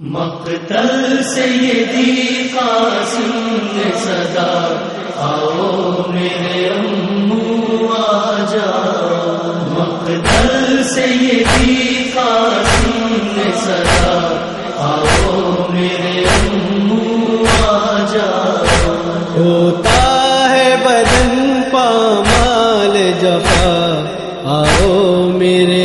مقتل سیدی قاسم نے صدا، آؤ میرے امو آجا۔ مقتل سیدی قاسم نے صدا، آؤ میرے امو آ جا ہوتا ہے بدن پامال جفا، آؤ میرے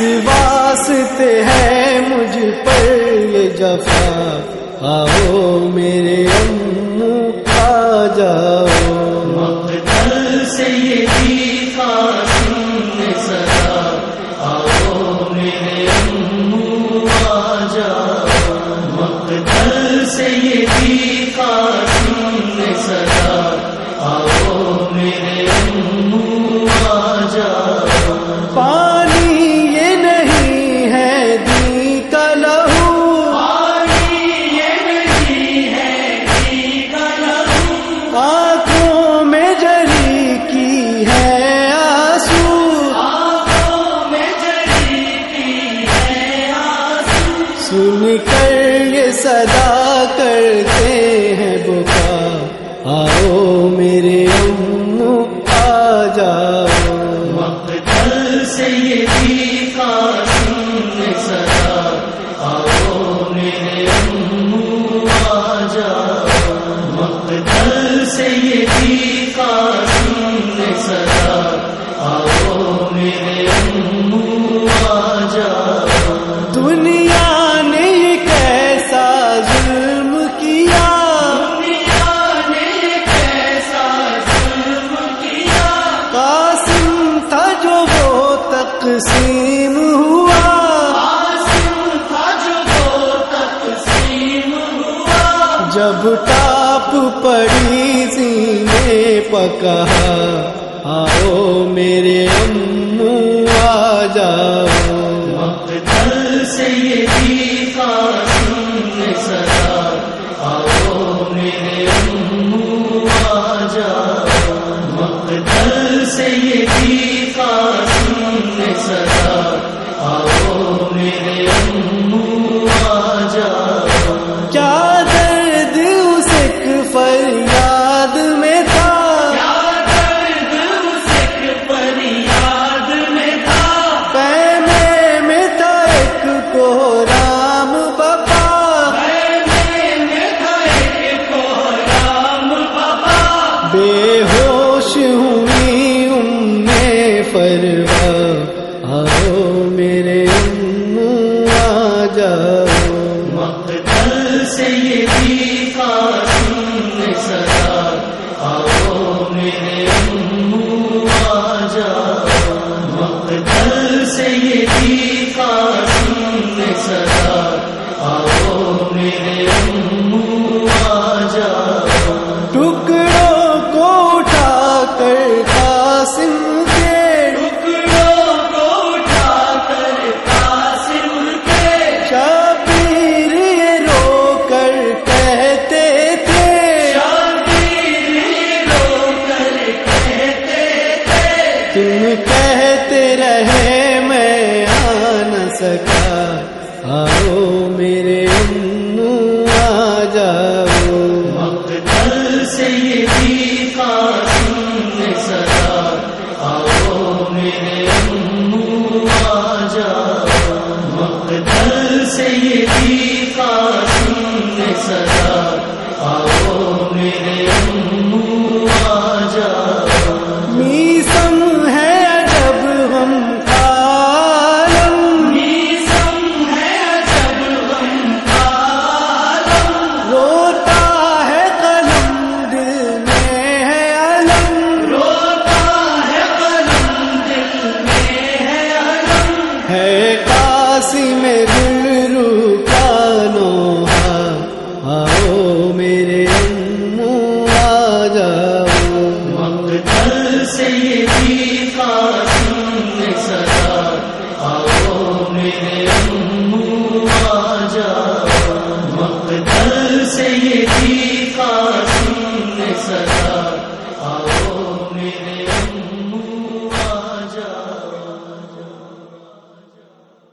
کس واسطے ہے مجھ پر یہ جفا۔ آؤ میں جاؤ میرے آ جاؤ۔ سے یہ بھی قاسم سدا آؤ میرے آ جاؤ۔ تقسیم ہوا۔ جب ٹاپ پڑی سینے پکا آؤ میرے chờ Say is,